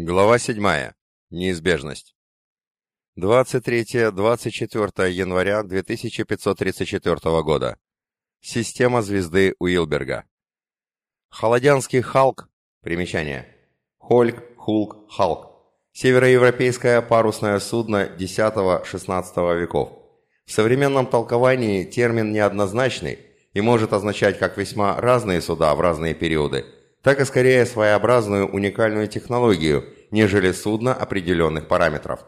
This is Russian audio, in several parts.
Глава 7. Неизбежность. 23-24 января 2534 года. Система звезды Уилберга. Холодянский Халк. Примечание. Хольк, Хулк, Халк. Североевропейское парусное судно X-XVI веков. В современном толковании термин неоднозначный и может означать как весьма разные суда в разные периоды – так и скорее своеобразную уникальную технологию, нежели судно определенных параметров.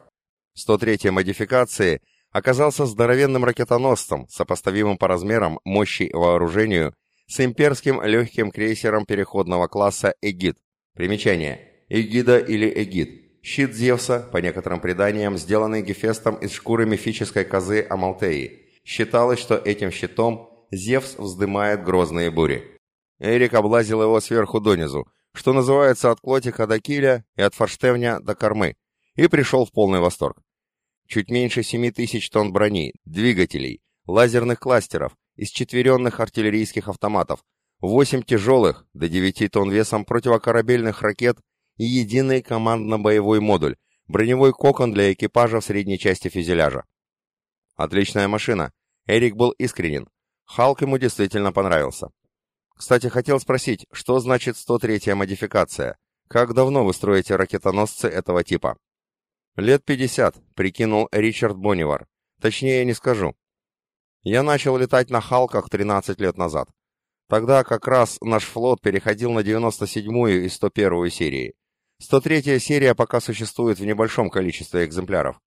103-й модификации оказался здоровенным ракетоносцем, сопоставимым по размерам, мощи и вооружению с имперским легким крейсером переходного класса «Эгид». Примечание. «Эгида» или «Эгид» – щит Зевса, по некоторым преданиям, сделанный Гефестом из шкуры мифической козы Амалтеи. Считалось, что этим щитом Зевс вздымает грозные бури. Эрик облазил его сверху донизу, что называется от клотика до киля и от форштевня до кормы, и пришел в полный восторг. Чуть меньше 7 тысяч тонн брони, двигателей, лазерных кластеров, isчетверенных артиллерийских автоматов, 8 тяжелых, до 9 тонн весом противокорабельных ракет и единый командно-боевой модуль, броневой кокон для экипажа в средней части фюзеляжа. Отличная машина. Эрик был искренен. Халк ему действительно понравился. Кстати, хотел спросить, что значит 103-я модификация? Как давно вы строите ракетоносцы этого типа? Лет 50, прикинул Ричард Боннивар. Точнее, не скажу. Я начал летать на Халках 13 лет назад. Тогда как раз наш флот переходил на 97-ю и 101-ю серии. 103-я серия пока существует в небольшом количестве экземпляров.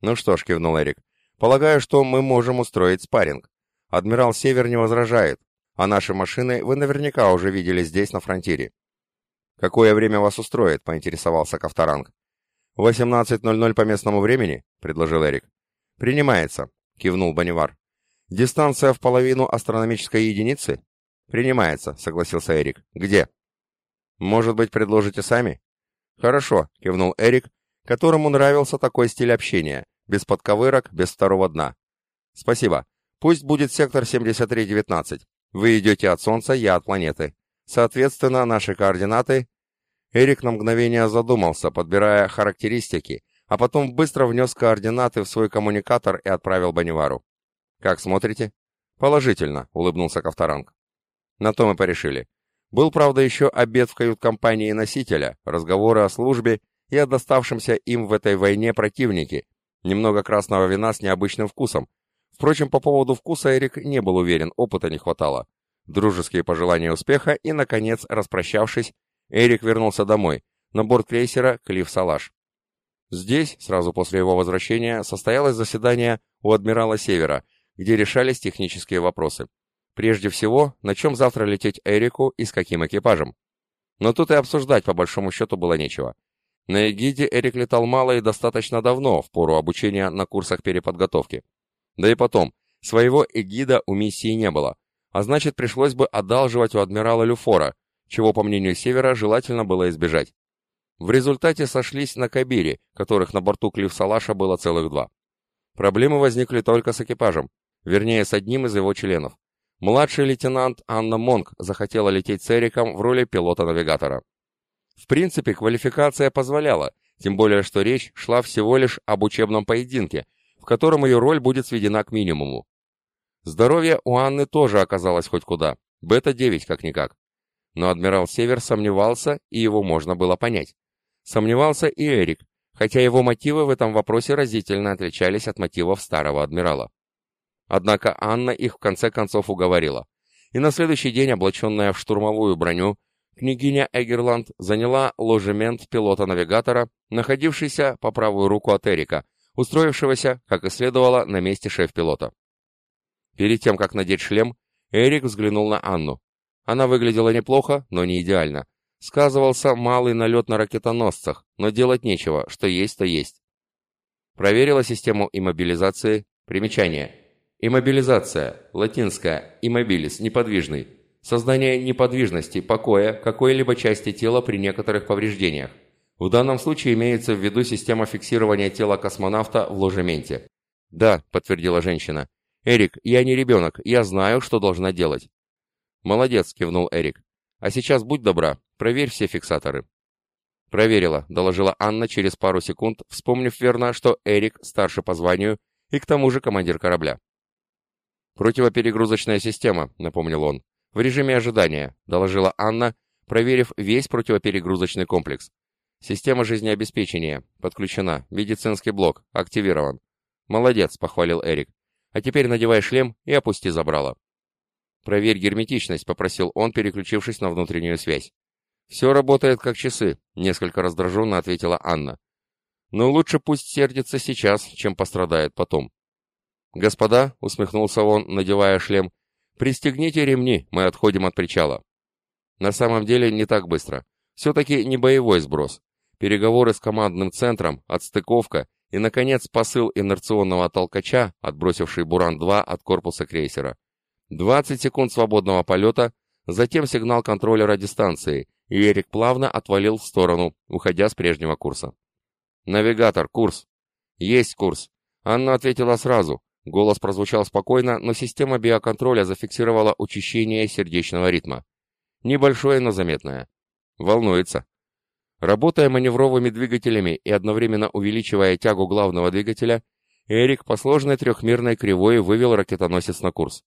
Ну что ж, кивнул Эрик. Полагаю, что мы можем устроить спарринг. Адмирал Север не возражает, а наши машины вы наверняка уже видели здесь, на фронтире. «Какое время вас устроит?» — поинтересовался Ковторанг. «18.00 по местному времени?» — предложил Эрик. «Принимается», — кивнул Банивар. «Дистанция в половину астрономической единицы?» «Принимается», — согласился Эрик. «Где?» «Может быть, предложите сами?» «Хорошо», — кивнул Эрик, которому нравился такой стиль общения, без подковырок, без второго дна. «Спасибо. Пусть будет сектор 7319. Вы идете от Солнца, я от планеты. Соответственно, наши координаты... Эрик на мгновение задумался, подбирая характеристики, а потом быстро внес координаты в свой коммуникатор и отправил Банивару. «Как смотрите?» «Положительно», — улыбнулся Ковторанг. На то мы порешили. Был, правда, еще обед в кают-компании носителя, разговоры о службе и о доставшемся им в этой войне противнике, немного красного вина с необычным вкусом, Впрочем, по поводу вкуса Эрик не был уверен, опыта не хватало. Дружеские пожелания успеха и, наконец, распрощавшись, Эрик вернулся домой, на борт крейсера Клифф Салаш. Здесь, сразу после его возвращения, состоялось заседание у адмирала Севера, где решались технические вопросы. Прежде всего, на чем завтра лететь Эрику и с каким экипажем. Но тут и обсуждать по большому счету было нечего. На Эгиде Эрик летал мало и достаточно давно, в пору обучения на курсах переподготовки. Да и потом, своего эгида у миссии не было, а значит пришлось бы одалживать у адмирала Люфора, чего, по мнению Севера, желательно было избежать. В результате сошлись на Кабире, которых на борту Клифф-Салаша было целых два. Проблемы возникли только с экипажем, вернее, с одним из его членов. Младший лейтенант Анна Монк захотела лететь с Эриком в роли пилота-навигатора. В принципе, квалификация позволяла, тем более, что речь шла всего лишь об учебном поединке, котором ее роль будет сведена к минимуму. Здоровье у Анны тоже оказалось хоть куда, бета-9 как-никак. Но адмирал Север сомневался, и его можно было понять. Сомневался и Эрик, хотя его мотивы в этом вопросе разительно отличались от мотивов старого адмирала. Однако Анна их в конце концов уговорила. И на следующий день, облаченная в штурмовую броню, княгиня Эгерланд заняла ложемент пилота-навигатора, находившийся по правую руку от Эрика, устроившегося, как и следовало, на месте шеф-пилота. Перед тем, как надеть шлем, Эрик взглянул на Анну. Она выглядела неплохо, но не идеально. Сказывался малый налет на ракетоносцах, но делать нечего, что есть, то есть. Проверила систему иммобилизации. Примечание. Иммобилизация. Латинская. Иммобилис. Неподвижный. Создание неподвижности, покоя какой-либо части тела при некоторых повреждениях. В данном случае имеется в виду система фиксирования тела космонавта в ложементе. «Да», — подтвердила женщина. «Эрик, я не ребенок, я знаю, что должна делать». «Молодец», — кивнул Эрик. «А сейчас будь добра, проверь все фиксаторы». «Проверила», — доложила Анна через пару секунд, вспомнив верно, что Эрик старше по званию и к тому же командир корабля. «Противоперегрузочная система», — напомнил он. «В режиме ожидания», — доложила Анна, проверив весь противоперегрузочный комплекс. «Система жизнеобеспечения. Подключена. Медицинский блок. Активирован». «Молодец», — похвалил Эрик. «А теперь надевай шлем и опусти забрало». «Проверь герметичность», — попросил он, переключившись на внутреннюю связь. «Все работает как часы», — несколько раздраженно ответила Анна. «Но лучше пусть сердится сейчас, чем пострадает потом». «Господа», — усмехнулся он, надевая шлем, — «пристегните ремни, мы отходим от причала». На самом деле не так быстро. Все-таки не боевой сброс. Переговоры с командным центром, отстыковка и, наконец, посыл инерционного толкача, отбросивший «Буран-2» от корпуса крейсера. 20 секунд свободного полета, затем сигнал контроллера дистанции, и Эрик плавно отвалил в сторону, уходя с прежнего курса. «Навигатор, курс!» «Есть курс!» Анна ответила сразу. Голос прозвучал спокойно, но система биоконтроля зафиксировала учащение сердечного ритма. Небольшое, но заметное. Волнуется. Работая маневровыми двигателями и одновременно увеличивая тягу главного двигателя, Эрик по сложной трехмерной кривой вывел ракетоносец на курс.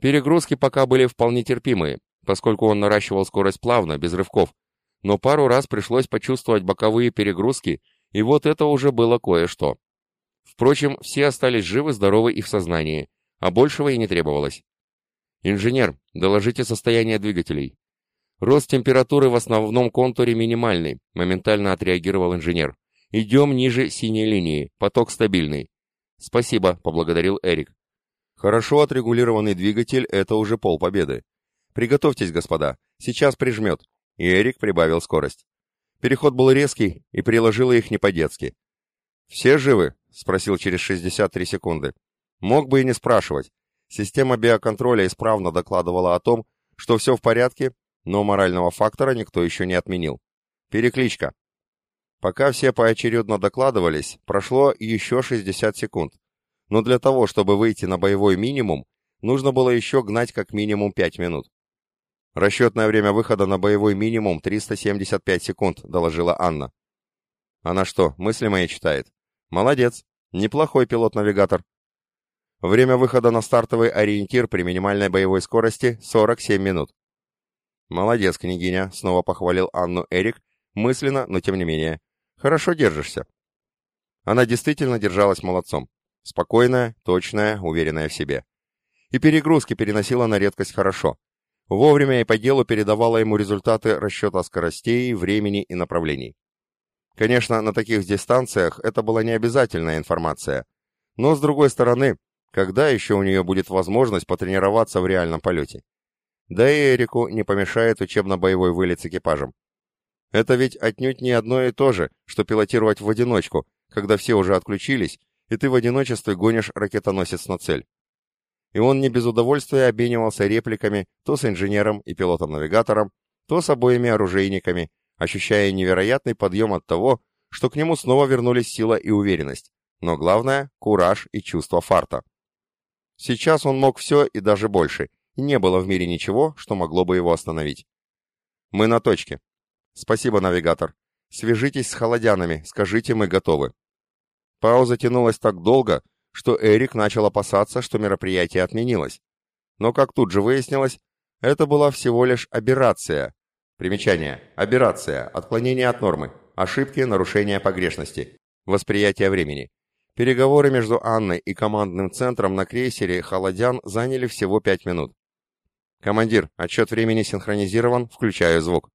Перегрузки пока были вполне терпимые, поскольку он наращивал скорость плавно, без рывков, но пару раз пришлось почувствовать боковые перегрузки, и вот это уже было кое-что. Впрочем, все остались живы, здоровы и в сознании, а большего и не требовалось. «Инженер, доложите состояние двигателей». «Рост температуры в основном контуре минимальный», — моментально отреагировал инженер. «Идем ниже синей линии, поток стабильный». «Спасибо», — поблагодарил Эрик. «Хорошо отрегулированный двигатель — это уже полпобеды. Приготовьтесь, господа, сейчас прижмет». И Эрик прибавил скорость. Переход был резкий и приложил их не по-детски. «Все живы?» — спросил через 63 секунды. Мог бы и не спрашивать. Система биоконтроля исправно докладывала о том, что все в порядке, но морального фактора никто еще не отменил. Перекличка. Пока все поочередно докладывались, прошло еще 60 секунд. Но для того, чтобы выйти на боевой минимум, нужно было еще гнать как минимум 5 минут. «Расчетное время выхода на боевой минимум 375 секунд», — доложила Анна. «Она что, мысли мои читает?» «Молодец. Неплохой пилот-навигатор. Время выхода на стартовый ориентир при минимальной боевой скорости 47 минут. «Молодец, княгиня», — снова похвалил Анну Эрик, мысленно, но тем не менее. «Хорошо держишься». Она действительно держалась молодцом. Спокойная, точная, уверенная в себе. И перегрузки переносила на редкость хорошо. Вовремя и по делу передавала ему результаты расчета скоростей, времени и направлений. Конечно, на таких дистанциях это была не обязательная информация. Но, с другой стороны, когда еще у нее будет возможность потренироваться в реальном полете? Да и Эрику не помешает учебно-боевой вылет с экипажем. Это ведь отнюдь не одно и то же, что пилотировать в одиночку, когда все уже отключились, и ты в одиночестве гонишь ракетоносец на цель. И он не без удовольствия обменивался репликами то с инженером и пилотом-навигатором, то с обоими оружейниками, ощущая невероятный подъем от того, что к нему снова вернулись сила и уверенность, но главное – кураж и чувство фарта. Сейчас он мог все и даже больше, не было в мире ничего, что могло бы его остановить. «Мы на точке. Спасибо, навигатор. Свяжитесь с холодянами, скажите, мы готовы». Пауза тянулась так долго, что Эрик начал опасаться, что мероприятие отменилось. Но, как тут же выяснилось, это была всего лишь аберрация. Примечание. Аберрация. Отклонение от нормы. Ошибки, нарушения погрешности. Восприятие времени. Переговоры между Анной и командным центром на крейсере «Холодян» заняли всего пять минут. «Командир, отчет времени синхронизирован, включаю звук».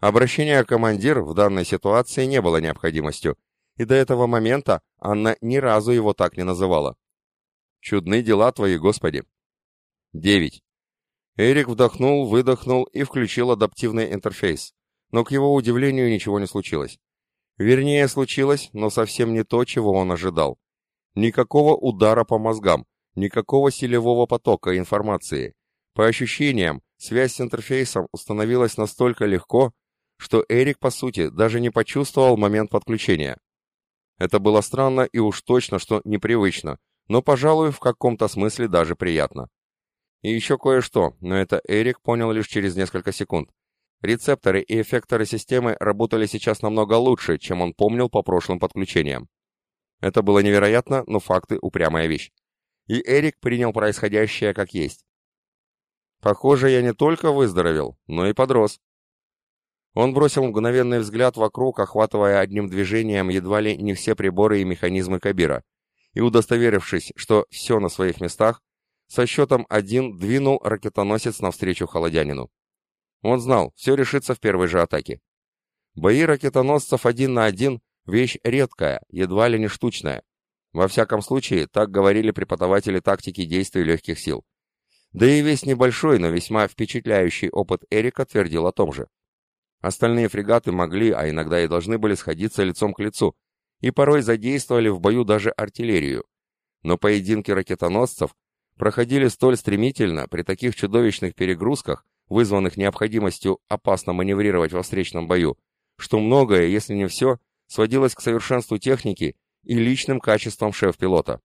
Обращение «командир» в данной ситуации не было необходимостью, и до этого момента Анна ни разу его так не называла. «Чудны дела твои, Господи!» Девять. Эрик вдохнул, выдохнул и включил адаптивный интерфейс, но к его удивлению ничего не случилось. Вернее, случилось, но совсем не то, чего он ожидал. Никакого удара по мозгам, никакого силевого потока информации. По ощущениям, связь с интерфейсом установилась настолько легко, что Эрик, по сути, даже не почувствовал момент подключения. Это было странно и уж точно, что непривычно, но, пожалуй, в каком-то смысле даже приятно. И еще кое-что, но это Эрик понял лишь через несколько секунд. рецепторы и эффекторы системы работали сейчас намного лучше, чем он помнил по прошлым подключениям. Это было невероятно, но факты – упрямая вещь. И Эрик принял происходящее как есть. Похоже, я не только выздоровел, но и подрос. Он бросил мгновенный взгляд вокруг, охватывая одним движением едва ли не все приборы и механизмы Кабира, и, удостоверившись, что все на своих местах, со счетом один двинул ракетоносец навстречу холодянину. Он знал, все решится в первой же атаке. Бои ракетоносцев один на один – вещь редкая, едва ли не штучная. Во всяком случае, так говорили преподаватели тактики действий легких сил. Да и весь небольшой, но весьма впечатляющий опыт Эрика твердил о том же. Остальные фрегаты могли, а иногда и должны были сходиться лицом к лицу, и порой задействовали в бою даже артиллерию. Но поединки ракетоносцев проходили столь стремительно при таких чудовищных перегрузках, вызванных необходимостью опасно маневрировать во встречном бою, что многое, если не все, сводилось к совершенству техники и личным качествам шеф-пилота.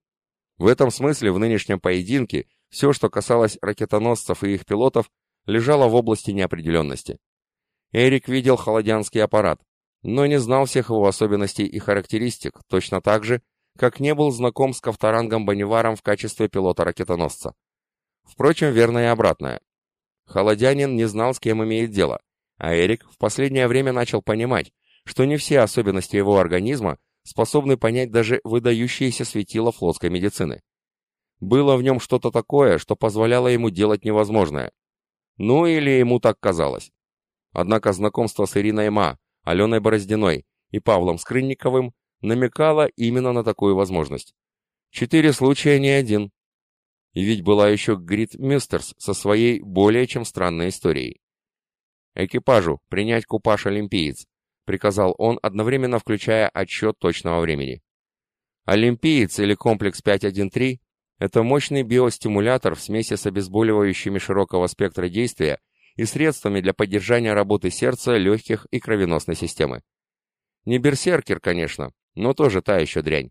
В этом смысле в нынешнем поединке все, что касалось ракетоносцев и их пилотов, лежало в области неопределенности. Эрик видел холодянский аппарат, но не знал всех его особенностей и характеристик, точно так же, как не был знаком с Ковторангом Бониваром в качестве пилота-ракетоносца. Впрочем, верно и обратное. Холодянин не знал, с кем имеет дело, а Эрик в последнее время начал понимать, что не все особенности его организма способны понять даже выдающиеся светила флотской медицины. Было в нем что-то такое, что позволяло ему делать невозможное. Ну или ему так казалось. Однако знакомство с Ириной Ма, Аленой Бороздиной и Павлом Скрынниковым намекало именно на такую возможность. Четыре случая не один. И ведь была еще Грит Мюстерс со своей более чем странной историей. «Экипажу принять купаж «Олимпиец», — приказал он, одновременно включая отсчет точного времени. «Олимпиец» или комплекс 513 — это мощный биостимулятор в смеси с обезболивающими широкого спектра действия и средствами для поддержания работы сердца, легких и кровеносной системы. Не берсеркер, конечно, но тоже та еще дрянь.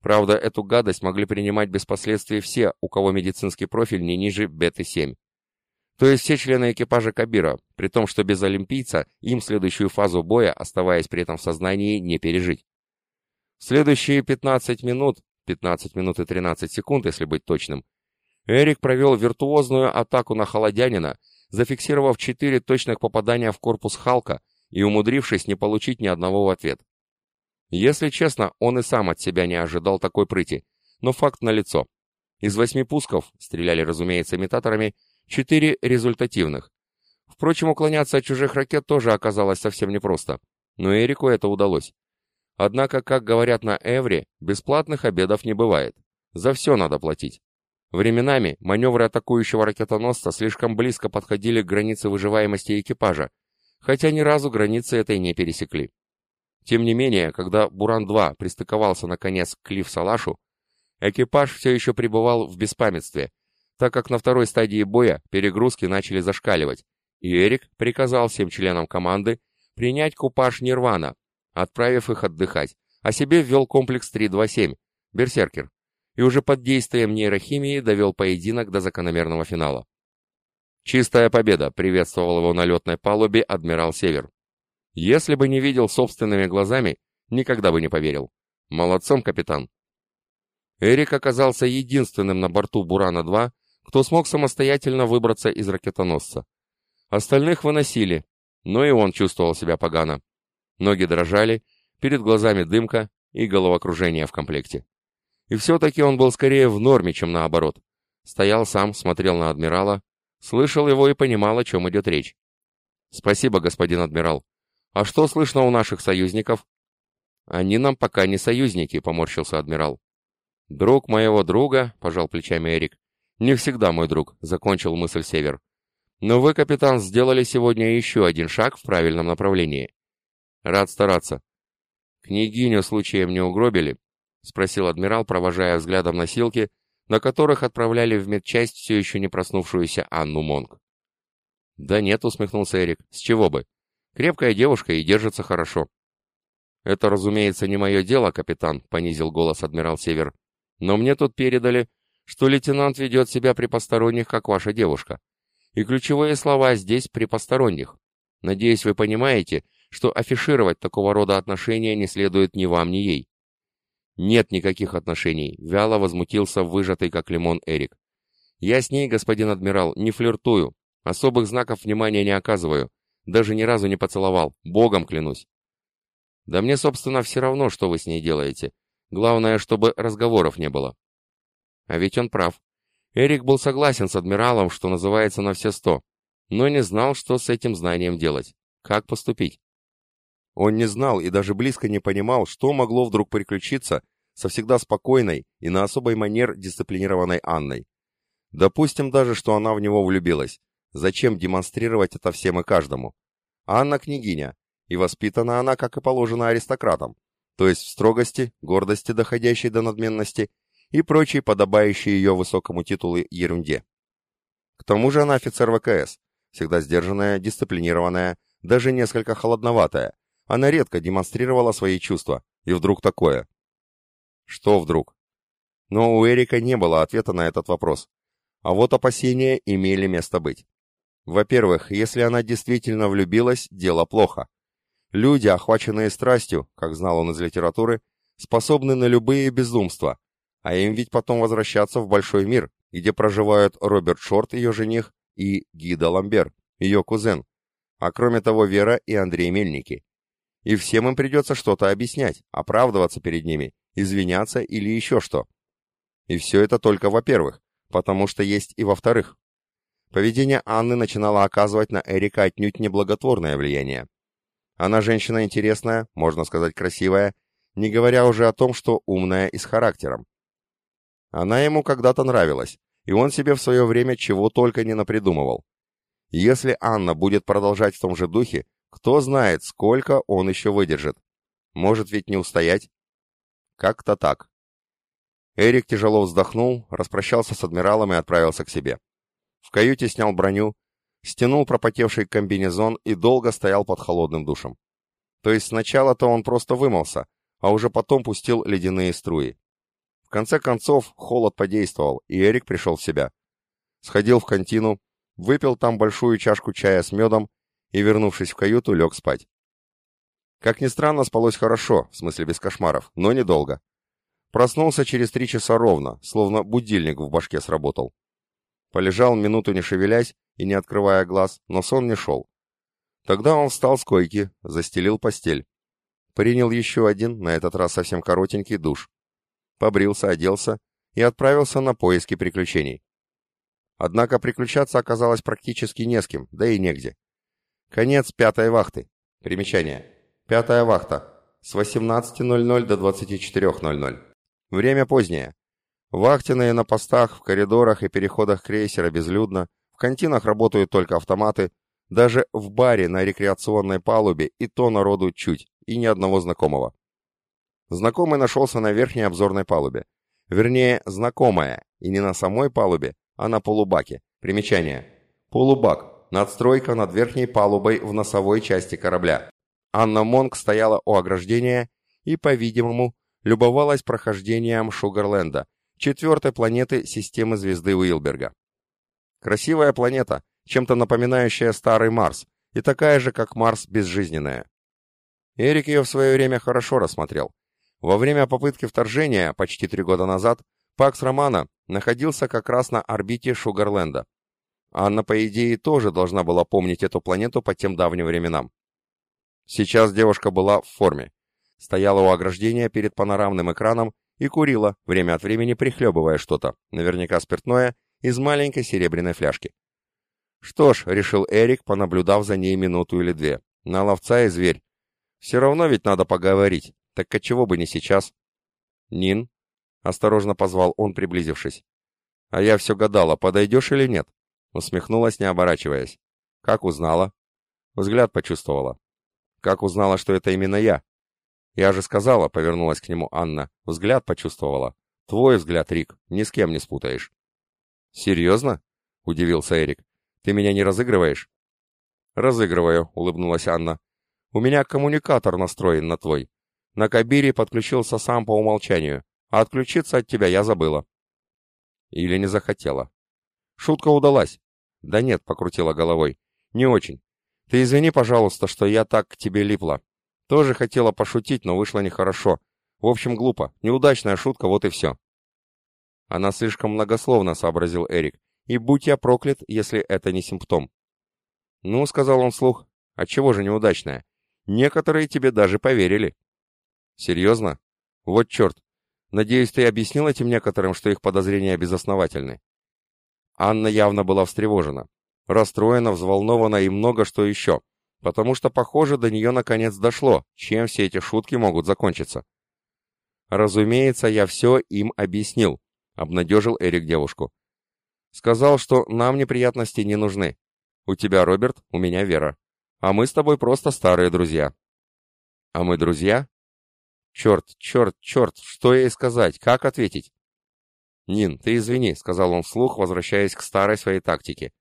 Правда, эту гадость могли принимать без последствий все, у кого медицинский профиль не ниже беты-7. То есть все члены экипажа Кабира, при том, что без олимпийца им следующую фазу боя, оставаясь при этом в сознании, не пережить. следующие 15 минут, 15 минут и 13 секунд, если быть точным, Эрик провел виртуозную атаку на холодянина, зафиксировав четыре точных попадания в корпус Халка и умудрившись не получить ни одного в ответ. Если честно, он и сам от себя не ожидал такой прыти, но факт налицо. Из восьми пусков, стреляли, разумеется, имитаторами, четыре результативных. Впрочем, уклоняться от чужих ракет тоже оказалось совсем непросто, но Эрику это удалось. Однако, как говорят на Эвре, бесплатных обедов не бывает. За все надо платить. Временами маневры атакующего ракетоносца слишком близко подходили к границе выживаемости экипажа, хотя ни разу границы этой не пересекли. Тем не менее, когда Буран-2 пристыковался наконец к Клифф-Салашу, экипаж все еще пребывал в беспамятстве, так как на второй стадии боя перегрузки начали зашкаливать, и Эрик приказал всем членам команды принять купаж Нирвана, отправив их отдыхать, а себе ввел комплекс 327, Берсеркер, и уже под действием нейрохимии довел поединок до закономерного финала. «Чистая победа!» — приветствовал его на летной палубе адмирал Север. Если бы не видел собственными глазами, никогда бы не поверил. Молодцом, капитан. Эрик оказался единственным на борту Бурана-2, кто смог самостоятельно выбраться из ракетоносца. Остальных выносили, но и он чувствовал себя погано. Ноги дрожали, перед глазами дымка и головокружение в комплекте. И все-таки он был скорее в норме, чем наоборот. Стоял сам, смотрел на адмирала, слышал его и понимал, о чем идет речь. «Спасибо, господин адмирал. А что слышно у наших союзников?» «Они нам пока не союзники», — поморщился адмирал. «Друг моего друга», — пожал плечами Эрик. «Не всегда мой друг», — закончил мысль Север. «Но вы, капитан, сделали сегодня еще один шаг в правильном направлении. Рад стараться». «Княгиню случаем не угробили?» — спросил адмирал, провожая взглядом носилки, на которых отправляли в медчасть все еще не проснувшуюся Анну Монг. «Да нет», — усмехнулся Эрик, — «с чего бы? Крепкая девушка и держится хорошо». «Это, разумеется, не мое дело, капитан», — понизил голос адмирал Север. «Но мне тут передали, что лейтенант ведет себя при посторонних, как ваша девушка. И ключевые слова здесь при посторонних. Надеюсь, вы понимаете, что афишировать такого рода отношения не следует ни вам, ни ей. Нет никаких отношений, вяло возмутился выжатый как лимон Эрик. Я с ней, господин адмирал, не флиртую, особых знаков внимания не оказываю, даже ни разу не поцеловал, богом клянусь. Да мне, собственно, все равно, что вы с ней делаете. Главное, чтобы разговоров не было. А ведь он прав. Эрик был согласен с адмиралом, что называется на все сто, но не знал, что с этим знанием делать. Как поступить? Он не знал и даже близко не понимал, что могло вдруг приключиться со всегда спокойной и на особой манер дисциплинированной Анной. Допустим даже, что она в него влюбилась. Зачем демонстрировать это всем и каждому? Анна княгиня, и воспитана она, как и положено, аристократам, то есть в строгости, гордости, доходящей до надменности, и прочей подобающей ее высокому титулу ерунде. К тому же она офицер ВКС, всегда сдержанная, дисциплинированная, даже несколько холодноватая. Она редко демонстрировала свои чувства, и вдруг такое. Что вдруг? Но у Эрика не было ответа на этот вопрос. А вот опасения имели место быть. Во-первых, если она действительно влюбилась, дело плохо. Люди, охваченные страстью, как знал он из литературы, способны на любые безумства, а им ведь потом возвращаться в большой мир, где проживают Роберт Шорт, ее жених, и Гида Ламбер, ее кузен, а кроме того Вера и Андрей Мельники. И всем им придется что-то объяснять, оправдываться перед ними, извиняться или еще что. И все это только во-первых, потому что есть и во-вторых. Поведение Анны начинало оказывать на Эрика отнюдь неблаготворное влияние. Она женщина интересная, можно сказать красивая, не говоря уже о том, что умная и с характером. Она ему когда-то нравилась, и он себе в свое время чего только не напридумывал. Если Анна будет продолжать в том же духе, кто знает, сколько он еще выдержит. Может ведь не устоять? Как-то так. Эрик тяжело вздохнул, распрощался с адмиралом и отправился к себе. В каюте снял броню, стянул пропотевший комбинезон и долго стоял под холодным душем. То есть сначала-то он просто вымылся, а уже потом пустил ледяные струи конце концов, холод подействовал, и Эрик пришел в себя. Сходил в контину, выпил там большую чашку чая с медом и, вернувшись в каюту, лег спать. Как ни странно, спалось хорошо, в смысле без кошмаров, но недолго. Проснулся через три часа ровно, словно будильник в башке сработал. Полежал минуту не шевелясь и не открывая глаз, но сон не шел. Тогда он встал с койки, застелил постель. Принял еще один, на этот раз совсем коротенький, душ побрился, оделся и отправился на поиски приключений. Однако приключаться оказалось практически не с кем, да и негде. Конец пятой вахты. Примечание. Пятая вахта. С 18.00 до 24.00. Время позднее. Вахтенные на постах, в коридорах и переходах крейсера безлюдно, в континах работают только автоматы, даже в баре на рекреационной палубе и то народу чуть, и ни одного знакомого. Знакомый нашелся на верхней обзорной палубе. Вернее, знакомая, и не на самой палубе, а на полубаке. Примечание. Полубак. Надстройка над верхней палубой в носовой части корабля. Анна Монг стояла у ограждения и, по-видимому, любовалась прохождением Шугарленда, четвертой планеты системы звезды Уилберга. Красивая планета, чем-то напоминающая старый Марс, и такая же, как Марс, безжизненная. Эрик ее в свое время хорошо рассмотрел. Во время попытки вторжения, почти три года назад, Пакс Романа находился как раз на орбите Шугарленда. Анна, по идее, тоже должна была помнить эту планету по тем давним временам. Сейчас девушка была в форме. Стояла у ограждения перед панорамным экраном и курила, время от времени прихлебывая что-то, наверняка спиртное, из маленькой серебряной фляжки. Что ж, решил Эрик, понаблюдав за ней минуту или две. На ловца и зверь. Все равно ведь надо поговорить. Так отчего бы не сейчас? Нин, осторожно позвал он, приблизившись. А я все гадала, подойдешь или нет? Усмехнулась, не оборачиваясь. Как узнала? Взгляд почувствовала. Как узнала, что это именно я? Я же сказала, повернулась к нему Анна. Взгляд почувствовала. Твой взгляд, Рик, ни с кем не спутаешь. Серьезно? Удивился Эрик. Ты меня не разыгрываешь? Разыгрываю, улыбнулась Анна. У меня коммуникатор настроен на твой. На Кабире подключился сам по умолчанию, а отключиться от тебя я забыла. Или не захотела. Шутка удалась. Да нет, покрутила головой. Не очень. Ты извини, пожалуйста, что я так к тебе липла. Тоже хотела пошутить, но вышло нехорошо. В общем, глупо. Неудачная шутка, вот и все. Она слишком многословно, сообразил Эрик. И будь я проклят, если это не симптом. Ну, сказал он вслух, а чего же неудачная? Некоторые тебе даже поверили. Серьезно? Вот черт. Надеюсь, ты объяснил этим некоторым, что их подозрения безосновательны. Анна явно была встревожена, расстроена, взволнована и много что еще, потому что, похоже, до нее наконец дошло, чем все эти шутки могут закончиться. «Разумеется, я все им объяснил», — обнадежил Эрик девушку. «Сказал, что нам неприятности не нужны. У тебя Роберт, у меня Вера. А мы с тобой просто старые друзья». «А мы друзья?» «Черт, черт, черт, что ей сказать, как ответить?» «Нин, ты извини», — сказал он вслух, возвращаясь к старой своей тактике.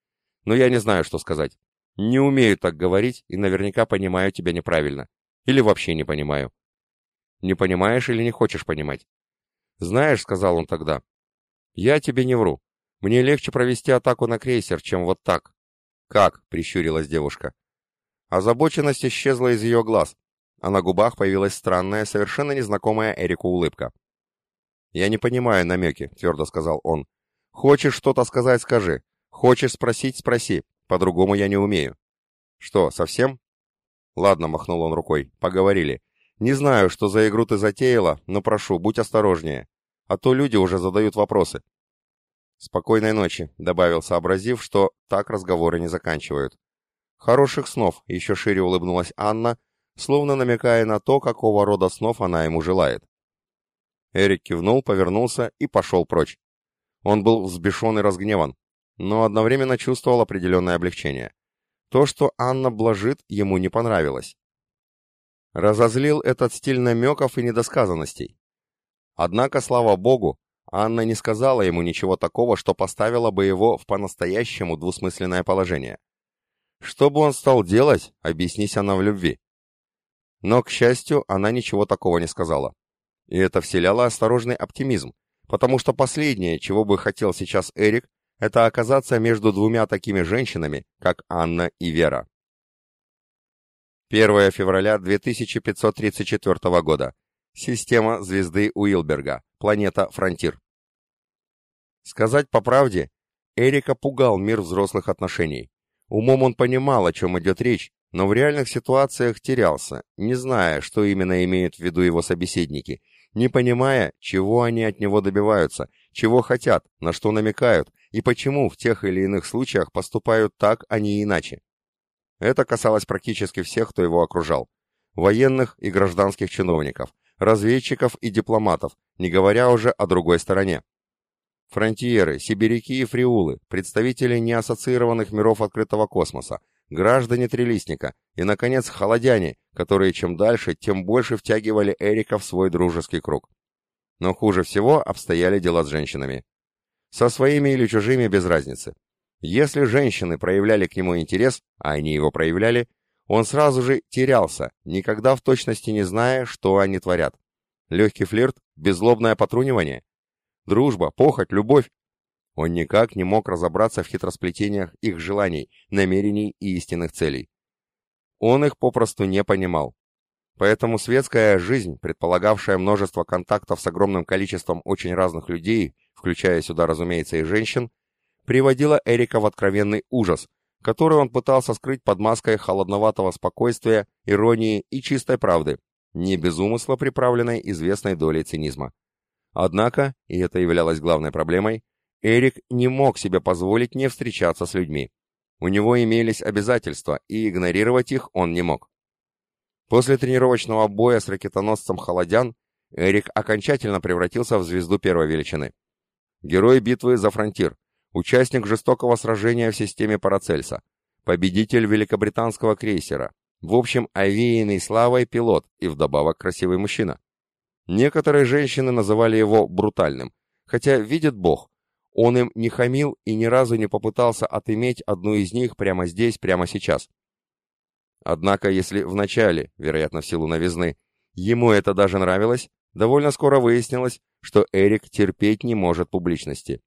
«Но я не знаю, что сказать. Не умею так говорить и наверняка понимаю тебя неправильно. Или вообще не понимаю». «Не понимаешь или не хочешь понимать?» «Знаешь», — сказал он тогда, — «я тебе не вру. Мне легче провести атаку на крейсер, чем вот так». «Как?» — прищурилась девушка. Озабоченность исчезла из ее глаз, а на губах появилась странная, совершенно незнакомая Эрику улыбка. «Я не понимаю намеки», — твердо сказал он. «Хочешь что-то сказать — скажи. Хочешь спросить — спроси. По-другому я не умею». «Что, совсем?» «Ладно», — махнул он рукой, — «поговорили. Не знаю, что за игру ты затеяла, но прошу, будь осторожнее. А то люди уже задают вопросы». «Спокойной ночи», — добавил, сообразив, что так разговоры не заканчивают. «Хороших снов», — еще шире улыбнулась Анна, словно намекая на то, какого рода снов она ему желает. Эрик кивнул, повернулся и пошел прочь. Он был взбешен и разгневан, но одновременно чувствовал определенное облегчение. То, что Анна блажит, ему не понравилось. Разозлил этот стиль намеков и недосказанностей. Однако, слава богу, Анна не сказала ему ничего такого, что поставило бы его в по-настоящему двусмысленное положение. Что бы он стал делать, объяснись она в любви. Но, к счастью, она ничего такого не сказала. И это вселяло осторожный оптимизм, потому что последнее, чего бы хотел сейчас Эрик, это оказаться между двумя такими женщинами, как Анна и Вера. 1 февраля 2534 года. Система звезды Уилберга. Планета Фронтир. Сказать по правде, Эрика пугал мир взрослых отношений. Умом он понимал, о чем идет речь, но в реальных ситуациях терялся, не зная, что именно имеют в виду его собеседники, не понимая, чего они от него добиваются, чего хотят, на что намекают, и почему в тех или иных случаях поступают так, а не иначе. Это касалось практически всех, кто его окружал. Военных и гражданских чиновников, разведчиков и дипломатов, не говоря уже о другой стороне. Фронтиеры, сибиряки и фриулы, представители неассоциированных миров открытого космоса, граждане Трелистника и, наконец, холодяне, которые чем дальше, тем больше втягивали Эрика в свой дружеский круг. Но хуже всего обстояли дела с женщинами. Со своими или чужими без разницы. Если женщины проявляли к нему интерес, а они его проявляли, он сразу же терялся, никогда в точности не зная, что они творят. Легкий флирт, беззлобное потрунивание, дружба, похоть, любовь он никак не мог разобраться в хитросплетениях их желаний, намерений и истинных целей. Он их попросту не понимал. Поэтому светская жизнь, предполагавшая множество контактов с огромным количеством очень разных людей, включая сюда, разумеется, и женщин, приводила Эрика в откровенный ужас, который он пытался скрыть под маской холодноватого спокойствия, иронии и чистой правды, не без умысла приправленной известной долей цинизма. Однако, и это являлось главной проблемой, Эрик не мог себе позволить не встречаться с людьми. У него имелись обязательства, и игнорировать их он не мог. После тренировочного боя с ракетоносцем «Холодян» Эрик окончательно превратился в звезду первой величины. Герой битвы за фронтир, участник жестокого сражения в системе Парацельса, победитель великобританского крейсера, в общем, овеянный славой пилот и вдобавок красивый мужчина. Некоторые женщины называли его брутальным, хотя, видит Бог, он им не хамил и ни разу не попытался отыметь одну из них прямо здесь, прямо сейчас. Однако, если вначале, вероятно в силу новизны, ему это даже нравилось, довольно скоро выяснилось, что Эрик терпеть не может публичности.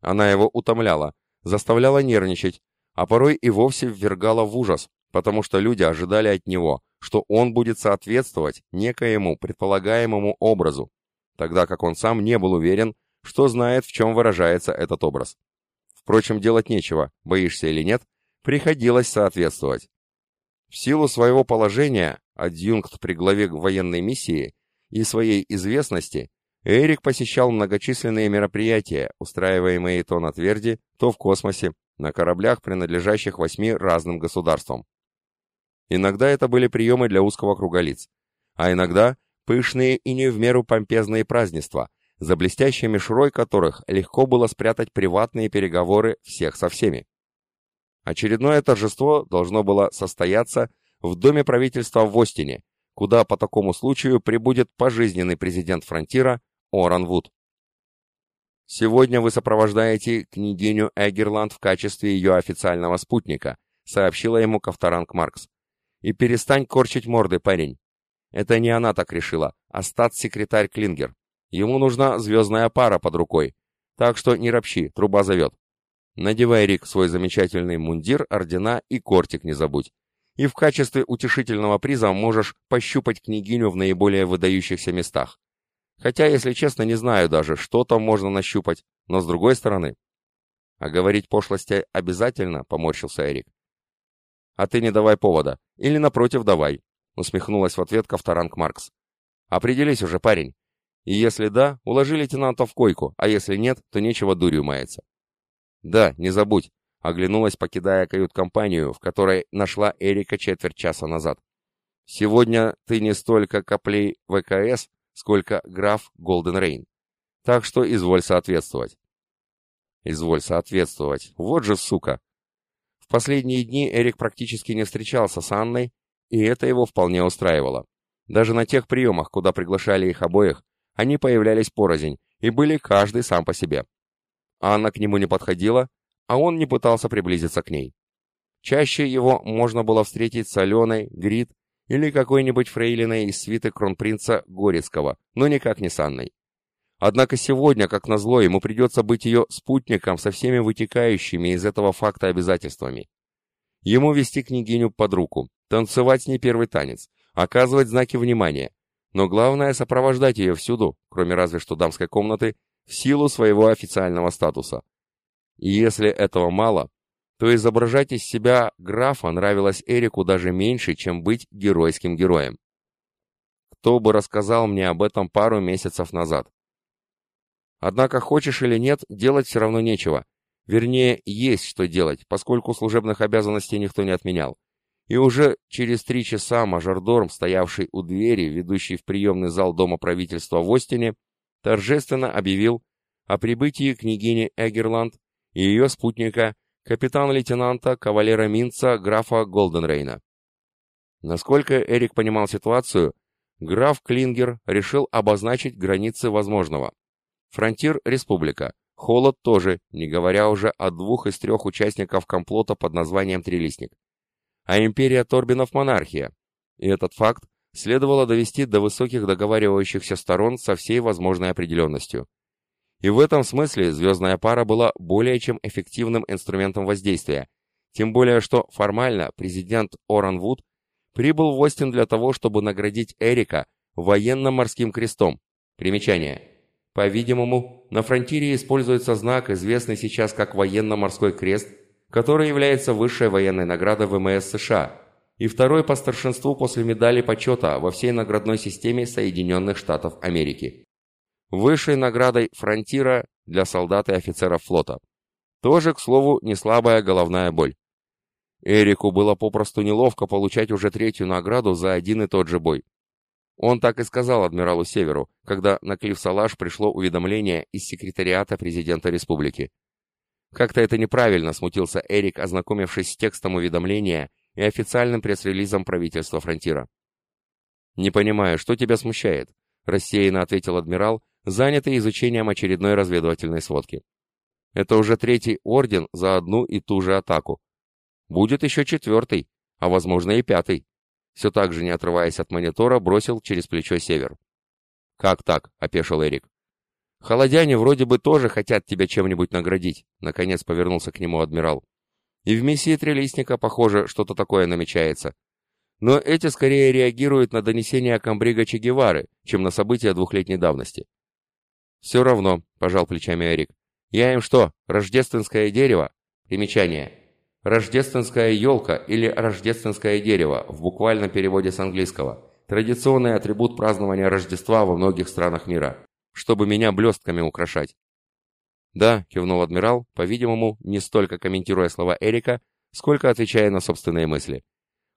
Она его утомляла, заставляла нервничать, а порой и вовсе ввергала в ужас, потому что люди ожидали от него, что он будет соответствовать некоему предполагаемому образу, тогда как он сам не был уверен, что знает, в чем выражается этот образ. Впрочем, делать нечего, боишься или нет, приходилось соответствовать. В силу своего положения, адъюнкт при главе военной миссии и своей известности, Эрик посещал многочисленные мероприятия, устраиваемые то на Тверди, то в космосе, на кораблях, принадлежащих восьми разным государствам. Иногда это были приемы для узкого круга лиц, а иногда пышные и не в меру помпезные празднества, за блестящей мишурой которых легко было спрятать приватные переговоры всех со всеми. Очередное торжество должно было состояться в Доме правительства в Остине, куда по такому случаю прибудет пожизненный президент Фронтира Оран Вуд. «Сегодня вы сопровождаете княгиню Эгерланд в качестве ее официального спутника», сообщила ему Ковторанг Маркс. «И перестань корчить морды, парень. Это не она так решила, а статс-секретарь Клингер. Ему нужна звездная пара под рукой. Так что не ропщи, труба зовет. Надевай, Рик, свой замечательный мундир, ордена и кортик не забудь. И в качестве утешительного приза можешь пощупать княгиню в наиболее выдающихся местах. Хотя, если честно, не знаю даже, что там можно нащупать, но с другой стороны... А говорить пошлости обязательно, поморщился Эрик. А ты не давай повода. Или, напротив, давай, усмехнулась в ответ Ковторанг Маркс. Определись уже, парень. И если да, уложи лейтенанта в койку, а если нет, то нечего дурью маяться. Да, не забудь, оглянулась, покидая кают-компанию, в которой нашла Эрика четверть часа назад. Сегодня ты не столько коплей ВКС, сколько граф Голден Рейн. Так что изволь соответствовать. Изволь соответствовать. Вот же сука. В последние дни Эрик практически не встречался с Анной, и это его вполне устраивало. Даже на тех приемах, куда приглашали их обоих, они появлялись порознь и были каждый сам по себе. Анна к нему не подходила, а он не пытался приблизиться к ней. Чаще его можно было встретить с Аленой, Грит или какой-нибудь фрейлиной из свиты кронпринца Горецкого, но никак не с Анной. Однако сегодня, как назло, ему придется быть ее спутником со всеми вытекающими из этого факта обязательствами. Ему вести княгиню под руку, танцевать с ней первый танец, оказывать знаки внимания, но главное сопровождать ее всюду, кроме разве что дамской комнаты, в силу своего официального статуса. И если этого мало, то изображать из себя графа нравилось Эрику даже меньше, чем быть геройским героем. Кто бы рассказал мне об этом пару месяцев назад? Однако, хочешь или нет, делать все равно нечего. Вернее, есть что делать, поскольку служебных обязанностей никто не отменял. И уже через три часа мажордорм, стоявший у двери, ведущий в приемный зал Дома правительства в Остине, торжественно объявил о прибытии княгини Эгерланд и ее спутника капитан-лейтенанта кавалера Минца графа Голденрейна. Насколько Эрик понимал ситуацию, граф Клингер решил обозначить границы возможного. Фронтир – республика, холод тоже, не говоря уже о двух из трех участников комплота под названием Трилистник. А империя Торбинов – монархия. И этот факт следовало довести до высоких договаривающихся сторон со всей возможной определенностью. И в этом смысле звездная пара была более чем эффективным инструментом воздействия, тем более что формально президент Оран Вуд прибыл в Остин для того, чтобы наградить Эрика военно-морским крестом. Примечание. По-видимому, на фронтире используется знак, известный сейчас как военно-морской крест, который является высшей военной наградой ВМС США и второй по старшинству после медали почета во всей наградной системе Соединенных Штатов Америки высшей наградой фронтира для солдат и офицеров флота. Тоже, к слову, не слабая головная боль. Эрику было попросту неловко получать уже третью награду за один и тот же бой. Он так и сказал адмиралу Северу, когда на Клифф-Салаш пришло уведомление из секретариата президента республики. Как-то это неправильно, смутился Эрик, ознакомившись с текстом уведомления и официальным пресс-релизом правительства Фронтира. «Не понимаю, что тебя смущает?» — рассеянно ответил адмирал, занятый изучением очередной разведывательной сводки. Это уже третий орден за одну и ту же атаку. Будет еще четвертый, а возможно и пятый. Все так же, не отрываясь от монитора, бросил через плечо север. «Как так?» — опешил Эрик. «Холодяне вроде бы тоже хотят тебя чем-нибудь наградить», — наконец повернулся к нему адмирал. И в миссии Трелистника, похоже, что-то такое намечается. Но эти скорее реагируют на донесения комбрига Че Гевары, чем на события двухлетней давности. «Все равно», — пожал плечами Эрик. «Я им что, рождественское дерево?» Примечание. Рождественская елка или рождественское дерево в буквальном переводе с английского. Традиционный атрибут празднования Рождества во многих странах мира. Чтобы меня блестками украшать. «Да», — кивнул адмирал, по-видимому, не столько комментируя слова Эрика, сколько отвечая на собственные мысли.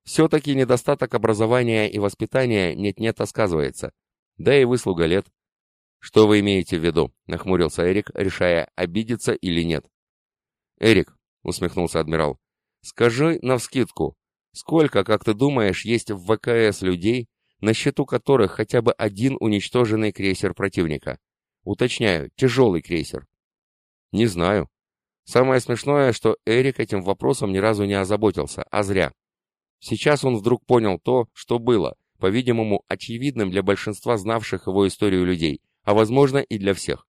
«Все-таки недостаток образования и воспитания нет-нет сказывается. Да и выслуга лет». «Что вы имеете в виду?» — нахмурился Эрик, решая, обидеться или нет. «Эрик, — усмехнулся адмирал. «Скажи навскидку, сколько, как ты думаешь, есть в ВКС людей, на счету которых хотя бы один уничтоженный крейсер противника? Уточняю, тяжелый крейсер». «Не знаю. Самое смешное, что Эрик этим вопросом ни разу не озаботился, а зря. Сейчас он вдруг понял то, что было, по-видимому, очевидным для большинства знавших его историю людей, а возможно и для всех.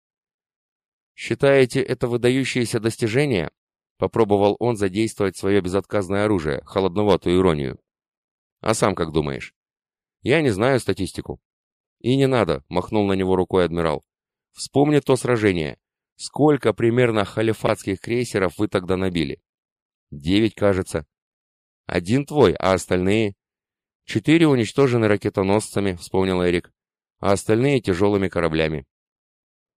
Считаете это выдающееся достижение? Попробовал он задействовать свое безотказное оружие, холодноватую иронию. А сам как думаешь? Я не знаю статистику. И не надо, махнул на него рукой адмирал. Вспомни то сражение. Сколько примерно халифатских крейсеров вы тогда набили? Девять, кажется. Один твой, а остальные? Четыре уничтожены ракетоносцами, вспомнил Эрик, а остальные тяжелыми кораблями.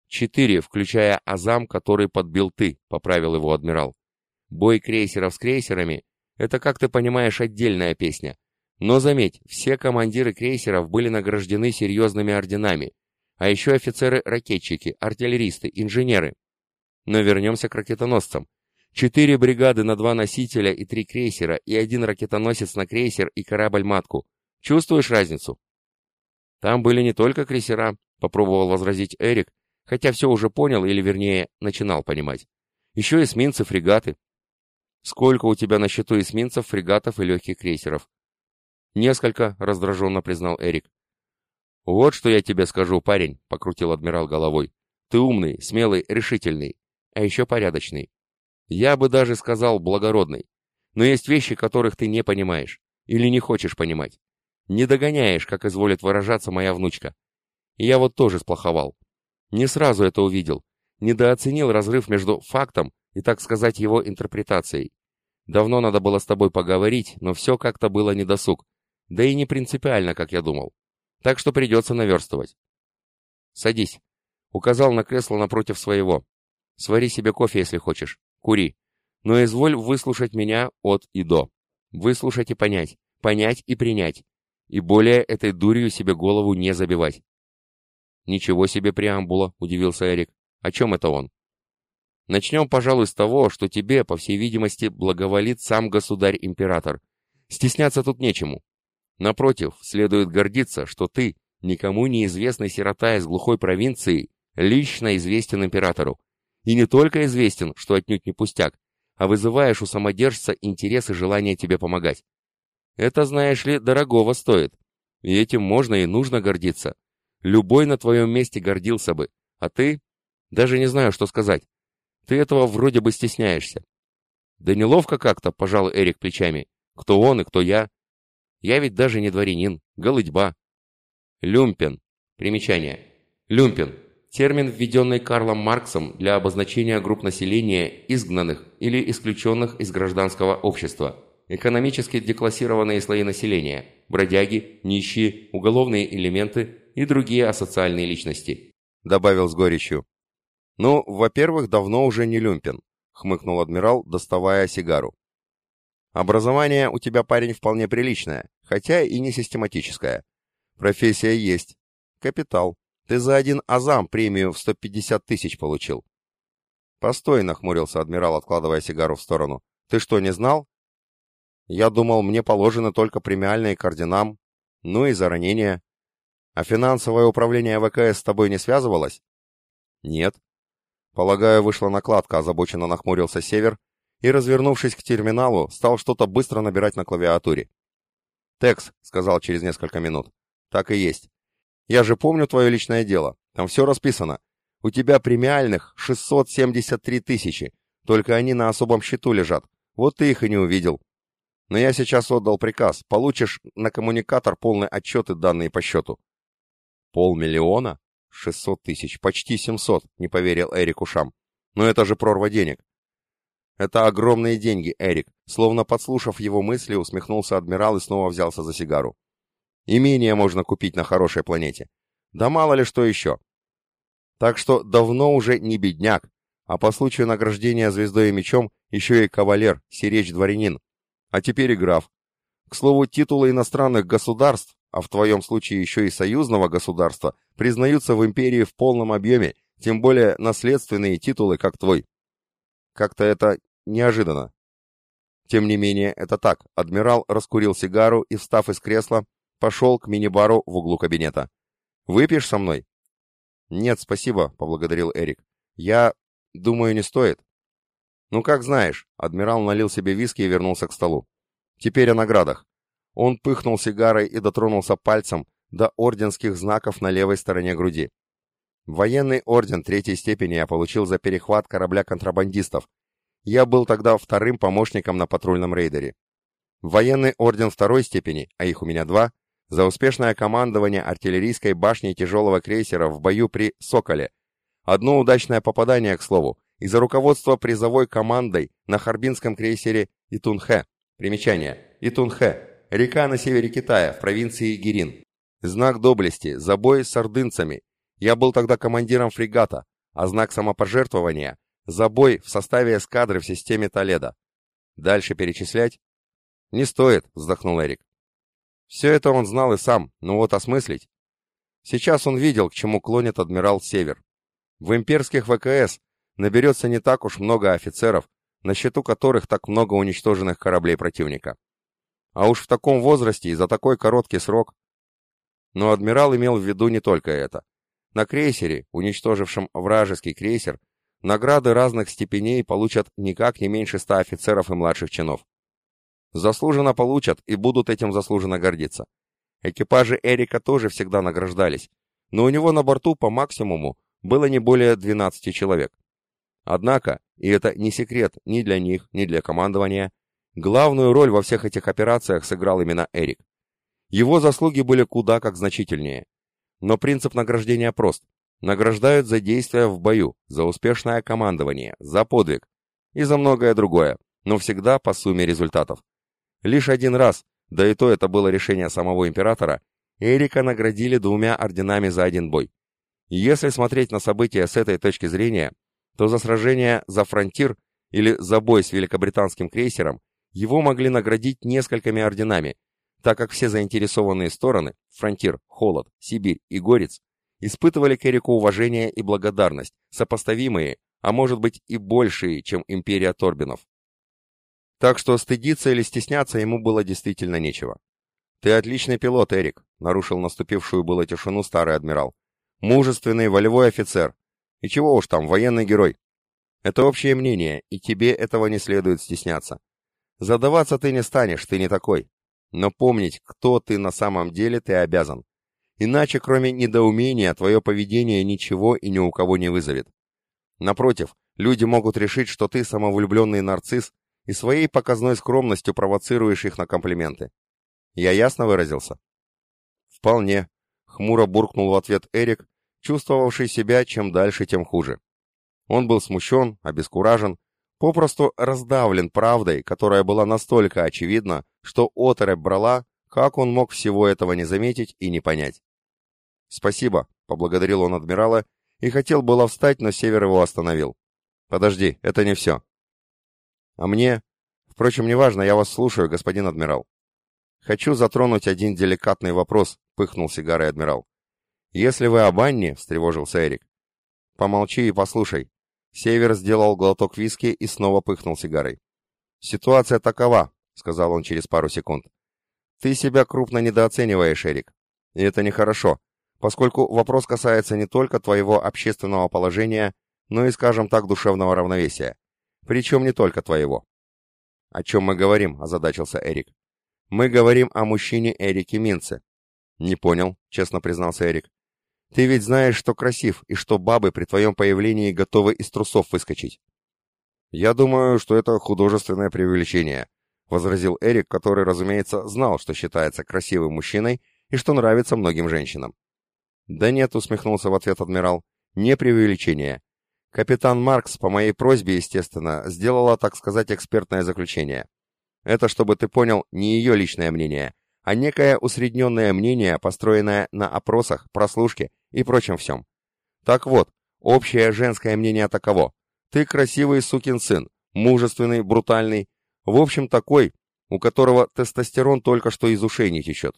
Четыре, включая Азам, который подбил ты, поправил его адмирал. Бой крейсеров с крейсерами — это, как ты понимаешь, отдельная песня. Но заметь, все командиры крейсеров были награждены серьезными орденами, а еще офицеры-ракетчики, артиллеристы, инженеры. Но вернемся к ракетоносцам. Четыре бригады на два носителя и три крейсера, и один ракетоносец на крейсер и корабль-матку. Чувствуешь разницу? Там были не только крейсера, попробовал возразить Эрик, хотя все уже понял, или вернее, начинал понимать. Еще эсминцы, фрегаты. Сколько у тебя на счету эсминцев, фрегатов и легких крейсеров? Несколько, раздраженно признал Эрик. Вот что я тебе скажу, парень, покрутил адмирал головой. Ты умный, смелый, решительный, а еще порядочный. Я бы даже сказал благородный. Но есть вещи, которых ты не понимаешь или не хочешь понимать. Не догоняешь, как изволит выражаться моя внучка. Я вот тоже сплоховал. Не сразу это увидел. Недооценил разрыв между фактом и, так сказать, его интерпретацией. Давно надо было с тобой поговорить, но все как-то было недосуг. Да и не принципиально, как я думал. Так что придется наверстывать. Садись. Указал на кресло напротив своего. Свари себе кофе, если хочешь. Кури. Но изволь выслушать меня от и до. Выслушать и понять. Понять и принять. И более этой дурью себе голову не забивать. Ничего себе преамбула, удивился Эрик. О чем это он? Начнем, пожалуй, с того, что тебе, по всей видимости, благоволит сам государь-император. Стесняться тут нечему. Напротив, следует гордиться, что ты, никому неизвестный сирота из глухой провинции, лично известен императору. И не только известен, что отнюдь не пустяк, а вызываешь у самодержца интерес и желание тебе помогать. Это, знаешь ли, дорогого стоит. И этим можно и нужно гордиться. Любой на твоем месте гордился бы, а ты... Даже не знаю, что сказать. Ты этого вроде бы стесняешься. Да неловко как-то, пожал Эрик плечами. Кто он и кто я? Я ведь даже не дворянин, голыдьба. Люмпен. Примечание. Люмпен. Термин, введенный Карлом Марксом для обозначения групп населения, изгнанных или исключенных из гражданского общества. Экономически деклассированные слои населения, бродяги, нищие, уголовные элементы и другие асоциальные личности. Добавил с горечью. «Ну, во-первых, давно уже не люмпен», — хмыкнул адмирал, доставая сигару. «Образование у тебя, парень, вполне приличное, хотя и не систематическое. Профессия есть. Капитал. Ты за один азам премию в 150 тысяч получил». «Постой», — нахмурился адмирал, откладывая сигару в сторону. «Ты что, не знал?» «Я думал, мне положены только премиальные к орденам, ну и за ранения. А финансовое управление ВКС с тобой не связывалось?» «Нет», Полагаю, вышла накладка, озабоченно нахмурился Север и, развернувшись к терминалу, стал что-то быстро набирать на клавиатуре. «Текс», — сказал через несколько минут. «Так и есть. Я же помню твое личное дело. Там все расписано. У тебя премиальных 673 тысячи, только они на особом счету лежат. Вот ты их и не увидел. Но я сейчас отдал приказ. Получишь на коммуникатор полный отчет и данные по счету. Полмиллиона? Шестьсот тысяч. Почти семьсот, не поверил Эрик ушам. Но это же прорва денег. Это огромные деньги, Эрик. Словно подслушав его мысли, усмехнулся адмирал и снова взялся за сигару. Имение можно купить на хорошей планете. Да мало ли что еще. Так что давно уже не бедняк, а по случаю награждения звездой и мечом еще и кавалер, сиречь дворянин. А теперь и граф. К слову, титулы иностранных государств, а в твоем случае еще и союзного государства, признаются в империи в полном объеме, тем более наследственные титулы, как твой. Как-то это неожиданно. Тем не менее, это так. Адмирал раскурил сигару и, встав из кресла, пошел к мини-бару в углу кабинета. «Выпьешь со мной?» «Нет, спасибо», — поблагодарил Эрик. «Я... думаю, не стоит». «Ну, как знаешь», — адмирал налил себе виски и вернулся к столу. «Теперь о наградах». Он пыхнул сигарой и дотронулся пальцем до орденских знаков на левой стороне груди. Военный орден третьей степени я получил за перехват корабля контрабандистов. Я был тогда вторым помощником на патрульном рейдере. Военный орден второй степени, а их у меня два, за успешное командование артиллерийской башней тяжелого крейсера в бою при «Соколе». Одно удачное попадание, к слову, и за руководство призовой командой на Харбинском крейсере Итунхэ. Примечание. Итунхэ. Река на севере Китая, в провинции Гирин. Знак доблести. За бой с ордынцами. Я был тогда командиром фрегата, а знак самопожертвования – за бой в составе эскадры в системе Толедо. Дальше перечислять? Не стоит, вздохнул Эрик. Все это он знал и сам, но вот осмыслить. Сейчас он видел, к чему клонит адмирал Север. В имперских ВКС наберется не так уж много офицеров, на счету которых так много уничтоженных кораблей противника. А уж в таком возрасте и за такой короткий срок. Но адмирал имел в виду не только это. На крейсере, уничтожившем вражеский крейсер, награды разных степеней получат никак не меньше ста офицеров и младших чинов. Заслуженно получат и будут этим заслуженно гордиться. Экипажи Эрика тоже всегда награждались, но у него на борту по максимуму было не более 12 человек. Однако, и это не секрет ни для них, ни для командования, главную роль во всех этих операциях сыграл именно Эрик. Его заслуги были куда как значительнее. Но принцип награждения прост. Награждают за действия в бою, за успешное командование, за подвиг и за многое другое, но всегда по сумме результатов. Лишь один раз, да и то это было решение самого императора, Эрика наградили двумя орденами за один бой. если смотреть на события с этой точки зрения, то за сражение за фронтир или за бой с великобританским крейсером его могли наградить несколькими орденами, так как все заинтересованные стороны – фронтир, холод, Сибирь и Горец – испытывали к Эрику уважение и благодарность, сопоставимые, а может быть и большие, чем империя Торбинов. Так что стыдиться или стесняться ему было действительно нечего. «Ты отличный пилот, Эрик», — нарушил наступившую было тишину старый адмирал. «Мужественный, волевой офицер. И чего уж там, военный герой. Это общее мнение, и тебе этого не следует стесняться. Задаваться ты не станешь, ты не такой. Но помнить, кто ты на самом деле, ты обязан. Иначе, кроме недоумения, твое поведение ничего и ни у кого не вызовет. Напротив, люди могут решить, что ты самовлюбленный нарцисс, и своей показной скромностью провоцируешь их на комплименты. Я ясно выразился? Вполне, хмуро буркнул в ответ Эрик, чувствовавший себя чем дальше, тем хуже. Он был смущен, обескуражен, попросту раздавлен правдой, которая была настолько очевидна, что оторопь брала, как он мог всего этого не заметить и не понять. «Спасибо», — поблагодарил он адмирала, и хотел было встать, но Север его остановил. «Подожди, это не все. А мне... Впрочем, неважно, я вас слушаю, господин адмирал. Хочу затронуть один деликатный вопрос, пыхнул сигарой адмирал. Если вы об Анне, встревожился Эрик. Помолчи и послушай. Север сделал глоток виски и снова пыхнул сигарой. Ситуация такова, сказал он через пару секунд. Ты себя крупно недооцениваешь, Эрик. И это нехорошо, поскольку вопрос касается не только твоего общественного положения, но и, скажем так, душевного равновесия. Причем не только твоего. О чем мы говорим, озадачился Эрик. Мы говорим о мужчине Эрике Минце. Не понял, честно признался Эрик. Ты ведь знаешь, что красив, и что бабы при твоем появлении готовы из трусов выскочить. Я думаю, что это художественное преувеличение, возразил Эрик, который, разумеется, знал, что считается красивым мужчиной и что нравится многим женщинам. Да нет, усмехнулся в ответ адмирал, не преувеличение. Капитан Маркс, по моей просьбе, естественно, сделала, так сказать, экспертное заключение. Это, чтобы ты понял, не ее личное мнение, а некое усредненное мнение, построенное на опросах, прослушке и прочем всем. Так вот, общее женское мнение таково. Ты красивый сукин сын, мужественный, брутальный, в общем такой, у которого тестостерон только что из ушей не течет.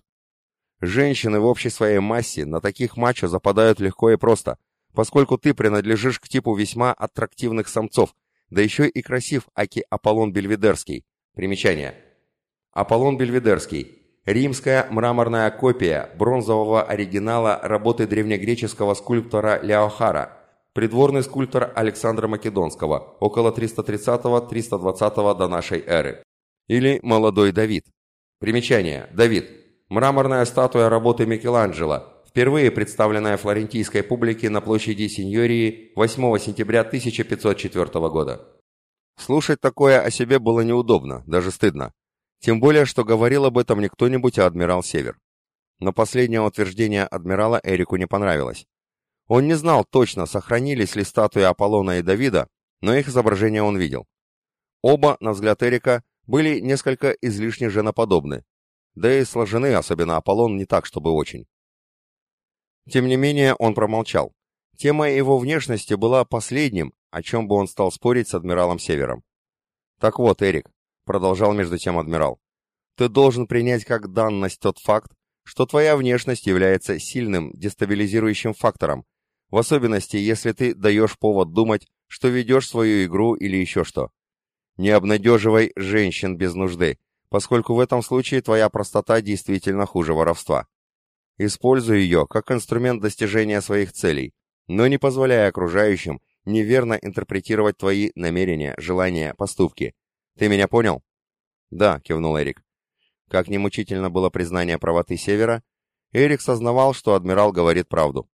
Женщины в общей своей массе на таких мачо западают легко и просто, поскольку ты принадлежишь к типу весьма аттрактивных самцов, да еще и красив, аки Аполлон Бельведерский. Примечание. Аполлон Бельведерский. Римская мраморная копия бронзового оригинала работы древнегреческого скульптора Леохара, придворный скульптор Александра Македонского, около 330-320 до нашей эры. Или молодой Давид. Примечание. Давид. Мраморная статуя работы Микеланджело, впервые представленная флорентийской публике на площади Синьории 8 сентября 1504 года. Слушать такое о себе было неудобно, даже стыдно. Тем более, что говорил об этом не кто-нибудь, а адмирал Север. Но последнее утверждение адмирала Эрику не понравилось. Он не знал точно, сохранились ли статуи Аполлона и Давида, но их изображения он видел. Оба, на взгляд Эрика, были несколько излишне женоподобны, да и сложены, особенно Аполлон, не так, чтобы очень. Тем не менее, он промолчал. Тема его внешности была последним, о чем бы он стал спорить с адмиралом Севером. «Так вот, Эрик», — продолжал между тем адмирал, — «ты должен принять как данность тот факт, что твоя внешность является сильным дестабилизирующим фактором, в особенности, если ты даешь повод думать, что ведешь свою игру или еще что. Не обнадеживай женщин без нужды, поскольку в этом случае твоя простота действительно хуже воровства. Используй ее как инструмент достижения своих целей, но не позволяя окружающим неверно интерпретировать твои намерения, желания, поступки. Ты меня понял? Да, кивнул Эрик. Как мучительно было признание правоты Севера, Эрик сознавал, что адмирал говорит правду.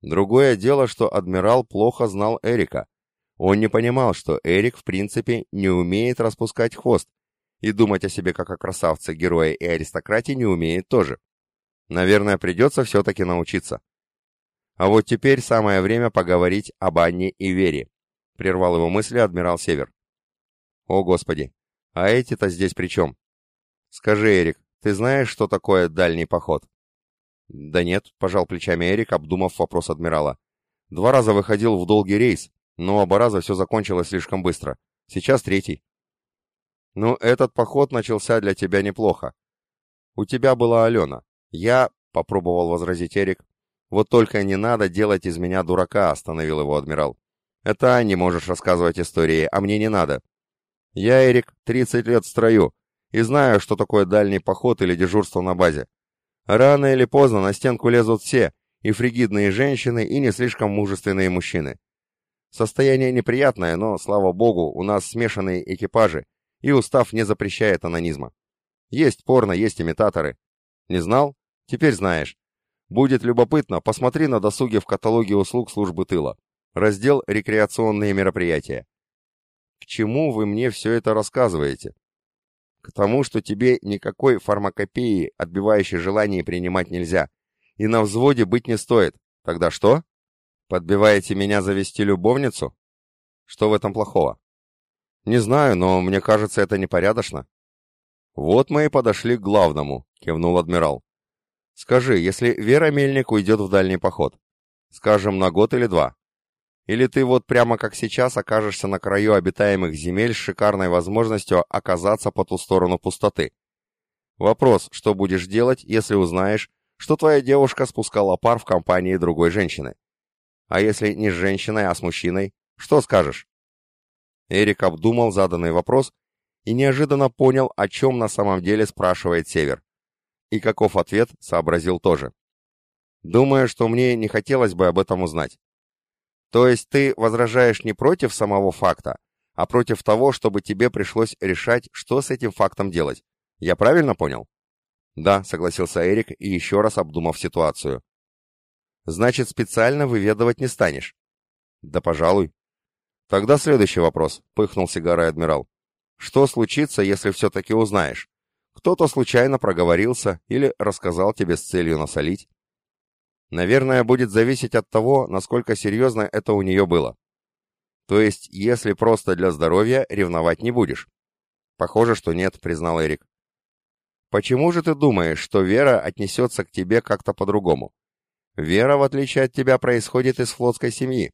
Другое дело, что адмирал плохо знал Эрика. Он не понимал, что Эрик в принципе не умеет распускать хвост, и думать о себе как о красавце, герое и аристократе не умеет тоже. Наверное, придется все-таки научиться. А вот теперь самое время поговорить об Анне и Вере, прервал его мысли адмирал Север. О, Господи, а эти-то здесь при чем? Скажи, Эрик, ты знаешь, что такое дальний поход? Да нет, пожал плечами Эрик, обдумав вопрос адмирала. Два раза выходил в долгий рейс, но оба раза все закончилось слишком быстро. Сейчас третий. Ну, этот поход начался для тебя неплохо. У тебя была Алена. Я, попробовал возразить Эрик, «Вот только не надо делать из меня дурака», — остановил его адмирал. «Это не можешь рассказывать истории, а мне не надо. Я, Эрик, 30 лет в строю, и знаю, что такое дальний поход или дежурство на базе. Рано или поздно на стенку лезут все, и фригидные женщины, и не слишком мужественные мужчины. Состояние неприятное, но, слава богу, у нас смешанные экипажи, и устав не запрещает анонизма. Есть порно, есть имитаторы. Не знал? Теперь знаешь. Будет любопытно, посмотри на досуге в каталоге услуг службы тыла. Раздел «Рекреационные мероприятия». К чему вы мне все это рассказываете? К тому, что тебе никакой фармакопеи, отбивающей желание принимать нельзя. И на взводе быть не стоит. Тогда что? Подбиваете меня завести любовницу? Что в этом плохого? Не знаю, но мне кажется, это непорядочно. Вот мы и подошли к главному, кивнул адмирал. Скажи, если Вера Мельник уйдет в дальний поход, скажем, на год или два, или ты вот прямо как сейчас окажешься на краю обитаемых земель с шикарной возможностью оказаться по ту сторону пустоты? Вопрос, что будешь делать, если узнаешь, что твоя девушка спускала пар в компании другой женщины? А если не с женщиной, а с мужчиной, что скажешь? Эрик обдумал заданный вопрос и неожиданно понял, о чем на самом деле спрашивает Север. И каков ответ, сообразил тоже. Думаю, что мне не хотелось бы об этом узнать. То есть ты возражаешь не против самого факта, а против того, чтобы тебе пришлось решать, что с этим фактом делать. Я правильно понял? Да, согласился Эрик и еще раз обдумав ситуацию. Значит, специально выведывать не станешь? Да, пожалуй. Тогда следующий вопрос, пыхнул сигарой адмирал. Что случится, если все-таки узнаешь? Кто-то случайно проговорился или рассказал тебе с целью насолить? Наверное, будет зависеть от того, насколько серьезно это у нее было. То есть, если просто для здоровья, ревновать не будешь. Похоже, что нет, признал Эрик. Почему же ты думаешь, что Вера отнесется к тебе как-то по-другому? Вера, в отличие от тебя, происходит из флотской семьи.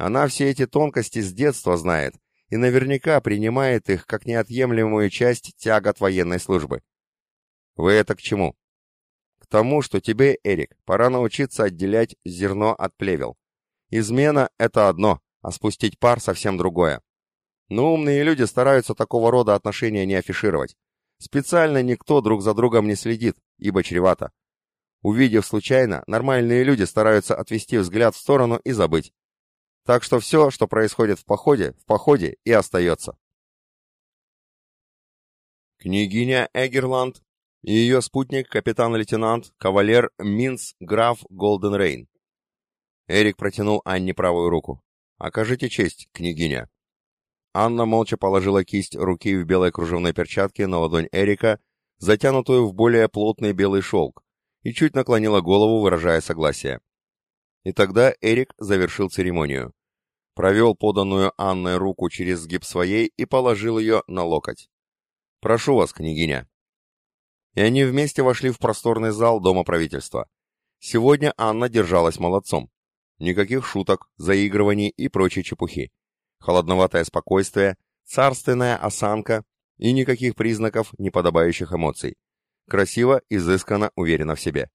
Она все эти тонкости с детства знает и наверняка принимает их как неотъемлемую часть тягот военной службы. Вы это к чему? К тому, что тебе, Эрик, пора научиться отделять зерно от плевел. Измена — это одно, а спустить пар — совсем другое. Но умные люди стараются такого рода отношения не афишировать. Специально никто друг за другом не следит, ибо чревато. Увидев случайно, нормальные люди стараются отвести взгляд в сторону и забыть. Так что все, что происходит в походе, в походе и остается. Княгиня Эгерланд и ее спутник, капитан-лейтенант, кавалер Минц граф Голден Рейн. Эрик протянул Анне правую руку. «Окажите честь, княгиня». Анна молча положила кисть руки в белой кружевной перчатке на ладонь Эрика, затянутую в более плотный белый шелк, и чуть наклонила голову, выражая согласие. И тогда Эрик завершил церемонию. Провел поданную Анной руку через сгиб своей и положил ее на локоть. «Прошу вас, княгиня». И они вместе вошли в просторный зал Дома правительства. Сегодня Анна держалась молодцом. Никаких шуток, заигрываний и прочей чепухи. Холодноватое спокойствие, царственная осанка и никаких признаков неподобающих эмоций. Красиво, изысканно, уверенно в себе.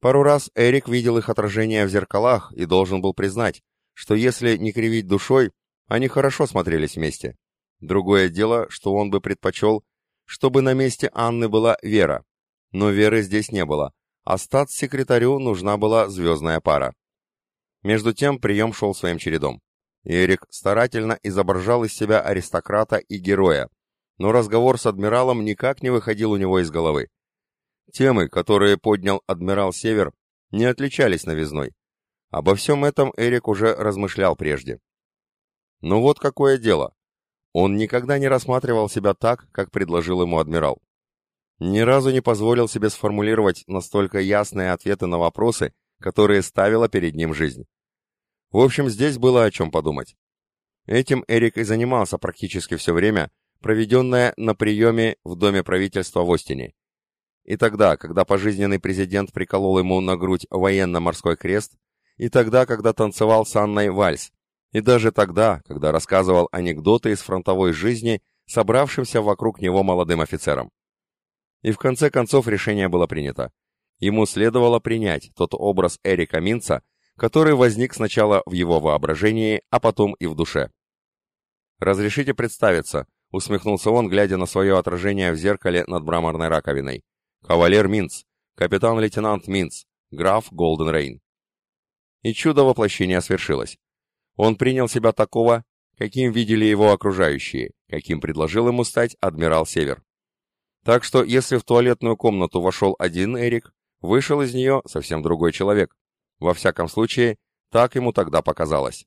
Пару раз Эрик видел их отражение в зеркалах и должен был признать, что если не кривить душой, они хорошо смотрелись вместе. Другое дело, что он бы предпочел, чтобы на месте Анны была Вера. Но Веры здесь не было, а статс-секретарю нужна была звездная пара. Между тем прием шел своим чередом. Эрик старательно изображал из себя аристократа и героя, но разговор с адмиралом никак не выходил у него из головы. Темы, которые поднял адмирал Север, не отличались новизной. Обо всем этом Эрик уже размышлял прежде. Но вот какое дело. Он никогда не рассматривал себя так, как предложил ему адмирал. Ни разу не позволил себе сформулировать настолько ясные ответы на вопросы, которые ставила перед ним жизнь. В общем, здесь было о чем подумать. Этим Эрик и занимался практически все время, проведенное на приеме в Доме правительства в Остине. И тогда, когда пожизненный президент приколол ему на грудь военно-морской крест, и тогда, когда танцевал с Анной вальс, и даже тогда, когда рассказывал анекдоты из фронтовой жизни собравшимся вокруг него молодым офицерам. И в конце концов решение было принято. Ему следовало принять тот образ Эрика Минца, который возник сначала в его воображении, а потом и в душе. «Разрешите представиться», — усмехнулся он, глядя на свое отражение в зеркале над мраморной раковиной. Кавалер Минц, капитан-лейтенант Минц, граф Голден Рейн. И чудо воплощения свершилось. Он принял себя такого, каким видели его окружающие, каким предложил ему стать адмирал Север. Так что, если в туалетную комнату вошел один Эрик, вышел из нее совсем другой человек. Во всяком случае, так ему тогда показалось.